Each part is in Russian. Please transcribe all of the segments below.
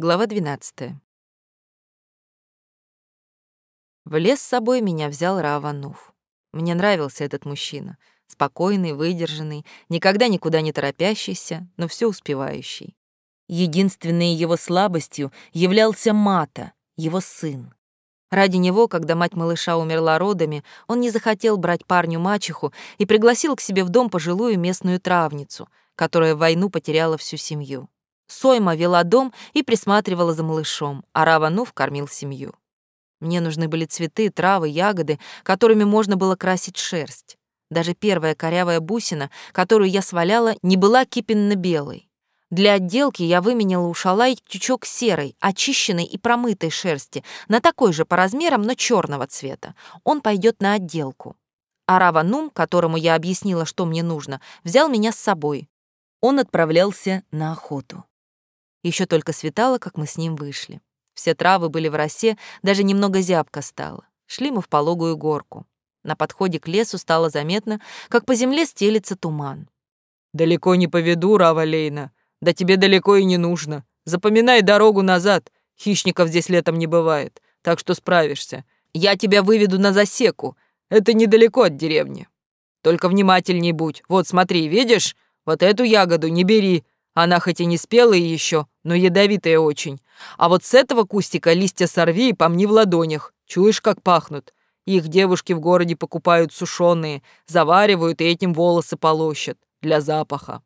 Глава 12. В лес с собой меня взял Раванув. Мне нравился этот мужчина. Спокойный, выдержанный, никогда никуда не торопящийся, но все успевающий. Единственной его слабостью являлся Мата, его сын. Ради него, когда мать малыша умерла родами, он не захотел брать парню мачеху и пригласил к себе в дом пожилую местную травницу, которая в войну потеряла всю семью. Сойма вела дом и присматривала за малышом, а Раванув кормил семью. Мне нужны были цветы, травы, ягоды, которыми можно было красить шерсть. Даже первая корявая бусина, которую я сваляла, не была кипенно-белой. Для отделки я выменяла у Шалай тючок серой, очищенной и промытой шерсти, на такой же по размерам, но черного цвета. Он пойдет на отделку. А Раванум, которому я объяснила, что мне нужно, взял меня с собой. Он отправлялся на охоту. Еще только светало, как мы с ним вышли. Все травы были в росе, даже немного зябко стало. Шли мы в пологую горку. На подходе к лесу стало заметно, как по земле стелится туман. «Далеко не поведу, Рава Лейна. Да тебе далеко и не нужно. Запоминай дорогу назад. Хищников здесь летом не бывает, так что справишься. Я тебя выведу на засеку. Это недалеко от деревни. Только внимательней будь. Вот смотри, видишь? Вот эту ягоду не бери, она хоть и не спелая еще, но ядовитая очень. А вот с этого кустика листья сорви и помни в ладонях. Чуешь, как пахнут? Их девушки в городе покупают сушеные, заваривают и этим волосы полощут для запаха.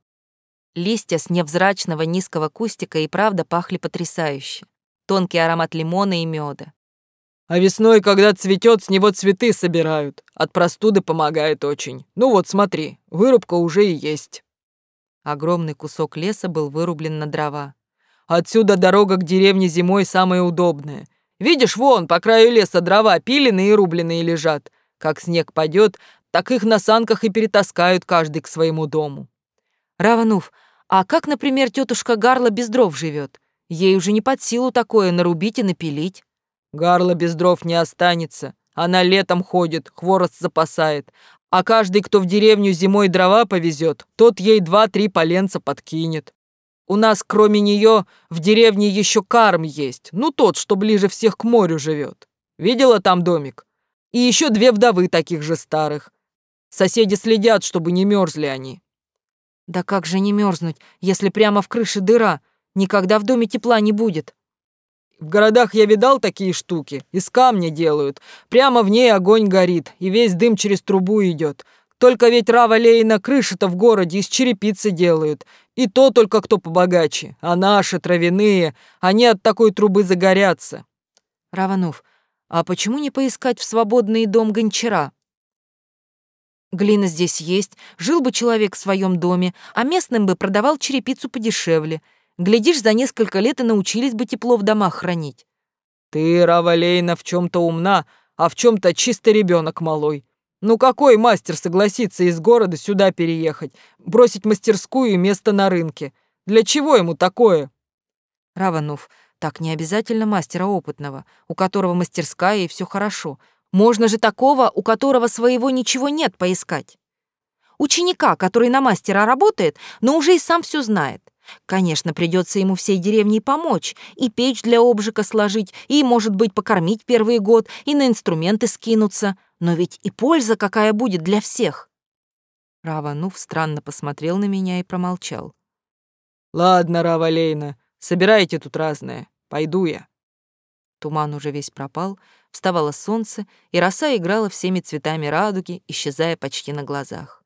Листья с невзрачного низкого кустика и правда пахли потрясающе. Тонкий аромат лимона и меда. А весной, когда цветет, с него цветы собирают. От простуды помогает очень. Ну вот, смотри, вырубка уже и есть. Огромный кусок леса был вырублен на дрова. «Отсюда дорога к деревне зимой самая удобная. Видишь, вон, по краю леса дрова пиленные и рубленые лежат. Как снег падет, так их на санках и перетаскают каждый к своему дому». «Раванув, а как, например, тетушка Гарла без дров живет? Ей уже не под силу такое нарубить и напилить». «Гарла без дров не останется. Она летом ходит, хворост запасает, а каждый, кто в деревню зимой дрова повезет, тот ей два-три поленца подкинет. У нас, кроме нее, в деревне еще карм есть, ну тот, что ближе всех к морю живет. Видела там домик? И еще две вдовы таких же старых. Соседи следят, чтобы не мерзли они. Да как же не мерзнуть, если прямо в крыше дыра? Никогда в доме тепла не будет. В городах я видал такие штуки. Из камня делают. Прямо в ней огонь горит, и весь дым через трубу идет. Только ведь Рава Лейна крыши-то в городе из черепицы делают. И то только кто побогаче. А наши, травяные, они от такой трубы загорятся. Раванов, а почему не поискать в свободный дом гончара? Глина здесь есть, жил бы человек в своем доме, а местным бы продавал черепицу подешевле — Глядишь, за несколько лет и научились бы тепло в домах хранить. Ты, Равалейна, в чем-то умна, а в чем-то чисто ребенок малой. Ну какой мастер согласится из города сюда переехать, бросить мастерскую и место на рынке? Для чего ему такое? Раванов, так не обязательно мастера опытного, у которого мастерская и все хорошо. Можно же такого, у которого своего ничего нет, поискать. Ученика, который на мастера работает, но уже и сам все знает. Конечно, придется ему всей деревне помочь, и печь для обжига сложить, и, может быть, покормить первый год, и на инструменты скинуться. Но ведь и польза какая будет для всех. Раванув странно посмотрел на меня и промолчал. «Ладно, Равалейна, собирайте тут разное. Пойду я». Туман уже весь пропал, вставало солнце, и роса играла всеми цветами радуги, исчезая почти на глазах.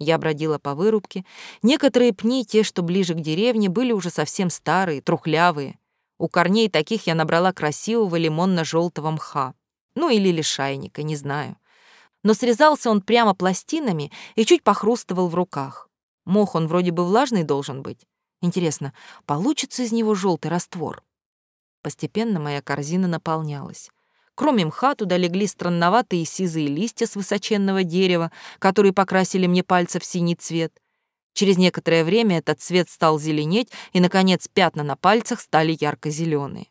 Я бродила по вырубке. Некоторые пни, те, что ближе к деревне, были уже совсем старые, трухлявые. У корней таких я набрала красивого лимонно-желтого мха. Ну или лишайника, не знаю. Но срезался он прямо пластинами и чуть похрустывал в руках. Мох он вроде бы влажный должен быть. Интересно, получится из него желтый раствор? Постепенно моя корзина наполнялась. Кроме мха туда легли странноватые сизые листья с высоченного дерева, которые покрасили мне пальцы в синий цвет. Через некоторое время этот цвет стал зеленеть, и, наконец, пятна на пальцах стали ярко-зеленые.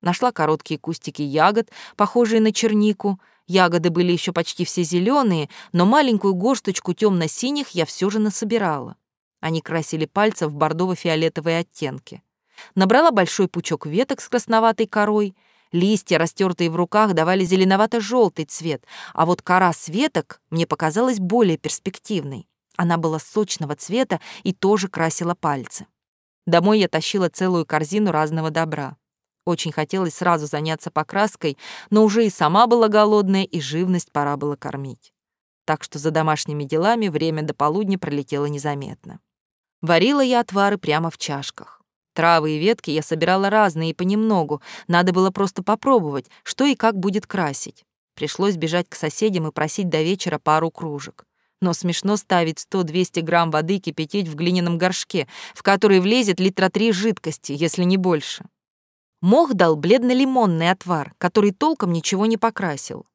Нашла короткие кустики ягод, похожие на чернику. Ягоды были еще почти все зеленые, но маленькую горсточку темно-синих я все же насобирала. Они красили пальцы в бордово-фиолетовые оттенки. Набрала большой пучок веток с красноватой корой. Листья, растертые в руках, давали зеленовато-желтый цвет, а вот кора с веток мне показалась более перспективной. Она была сочного цвета и тоже красила пальцы. Домой я тащила целую корзину разного добра. Очень хотелось сразу заняться покраской, но уже и сама была голодная, и живность пора было кормить. Так что за домашними делами время до полудня пролетело незаметно. Варила я отвары прямо в чашках. Травы и ветки я собирала разные и понемногу. Надо было просто попробовать, что и как будет красить. Пришлось бежать к соседям и просить до вечера пару кружек. Но смешно ставить 100-200 грамм воды кипятить в глиняном горшке, в который влезет литра три жидкости, если не больше. Мох дал бледно-лимонный отвар, который толком ничего не покрасил.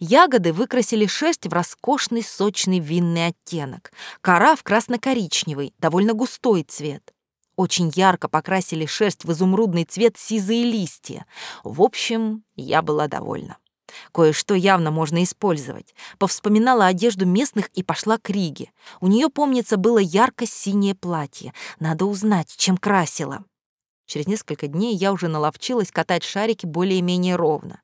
Ягоды выкрасили шерсть в роскошный сочный винный оттенок, кора в красно-коричневый, довольно густой цвет. Очень ярко покрасили шерсть в изумрудный цвет сизые листья. В общем, я была довольна. Кое-что явно можно использовать. Повспоминала одежду местных и пошла к Риге. У нее, помнится, было ярко-синее платье. Надо узнать, чем красила. Через несколько дней я уже наловчилась катать шарики более-менее ровно.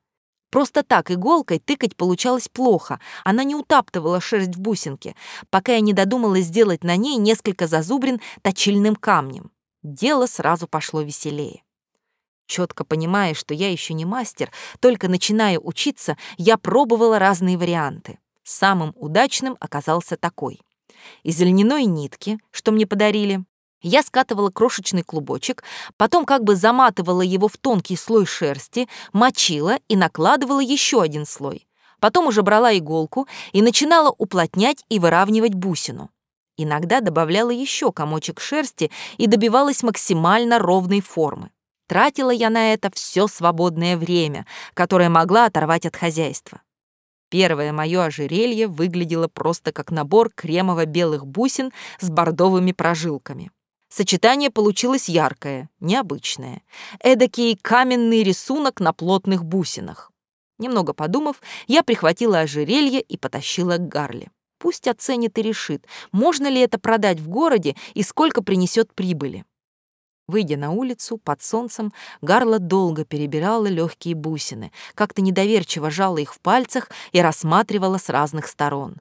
Просто так иголкой тыкать получалось плохо, она не утаптывала шерсть в бусинке, пока я не додумалась сделать на ней несколько зазубрин точильным камнем. Дело сразу пошло веселее. Четко понимая, что я еще не мастер, только начинаю учиться, я пробовала разные варианты. Самым удачным оказался такой. Из льняной нитки, что мне подарили, я скатывала крошечный клубочек, потом как бы заматывала его в тонкий слой шерсти, мочила и накладывала еще один слой. Потом уже брала иголку и начинала уплотнять и выравнивать бусину. Иногда добавляла еще комочек шерсти и добивалась максимально ровной формы. Тратила я на это все свободное время, которое могла оторвать от хозяйства. Первое мое ожерелье выглядело просто как набор кремово-белых бусин с бордовыми прожилками. Сочетание получилось яркое, необычное. Эдакий каменный рисунок на плотных бусинах. Немного подумав, я прихватила ожерелье и потащила к Гарли. Пусть оценит и решит, можно ли это продать в городе и сколько принесет прибыли. Выйдя на улицу, под солнцем, Гарла долго перебирала легкие бусины, как-то недоверчиво жала их в пальцах и рассматривала с разных сторон.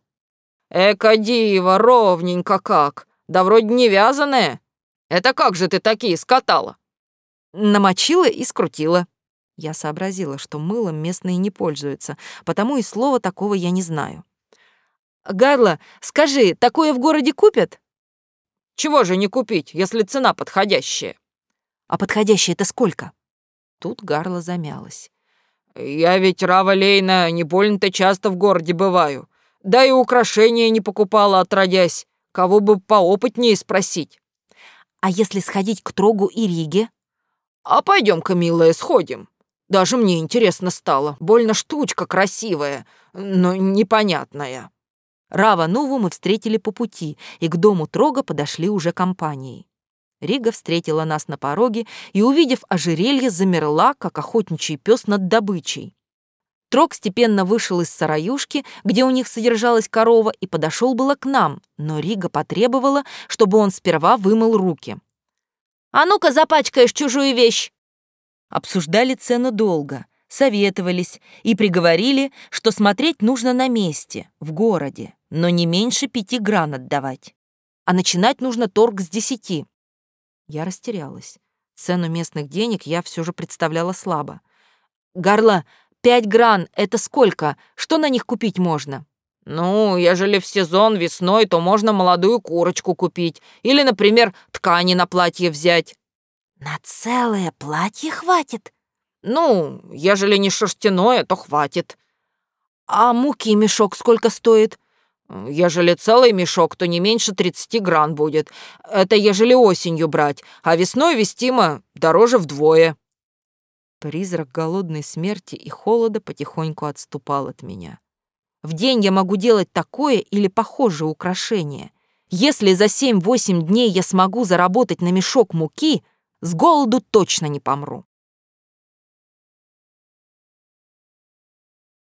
«Эка дива, ровненько как! Да вроде не вязаная!» Это как же ты такие скатала?» Намочила и скрутила. Я сообразила, что мылом местные не пользуются, потому и слова такого я не знаю. «Гарла, скажи, такое в городе купят?» «Чего же не купить, если цена подходящая?» «А подходящая это сколько?» Тут Гарла замялась. «Я ведь, Рава Лейна, не больно-то часто в городе бываю. Да и украшения не покупала, отродясь. Кого бы поопытнее спросить». А если сходить к Трогу и Риге? А пойдем-ка, милая, сходим. Даже мне интересно стало. Больно штучка красивая, но непонятная. Рава Нову мы встретили по пути, и к дому Трога подошли уже компанией. Рига встретила нас на пороге и, увидев ожерелье, замерла, как охотничий пес над добычей. Трог степенно вышел из сараюшки, где у них содержалась корова, и подошел было к нам, но Рига потребовала, чтобы он сперва вымыл руки. «А ну-ка запачкаешь чужую вещь!» Обсуждали цену долго, советовались и приговорили, что смотреть нужно на месте, в городе, но не меньше пяти гран отдавать. А начинать нужно торг с десяти. Я растерялась. Цену местных денег я все же представляла слабо. «Гарла, Пять гран — это сколько? Что на них купить можно?» «Ну, ежели в сезон весной, то можно молодую курочку купить. Или, например, ткани на платье взять». «На целое платье хватит?» «Ну, ежели не шерстяное, то хватит». «А муки мешок сколько стоит?» «Ежели целый мешок, то не меньше тридцати гран будет. Это ежели осенью брать, а весной вестимо дороже вдвое». Призрак голодной смерти и холода потихоньку отступал от меня. В день я могу делать такое или похожее украшение. Если за семь-восемь дней я смогу заработать на мешок муки, с голоду точно не помру.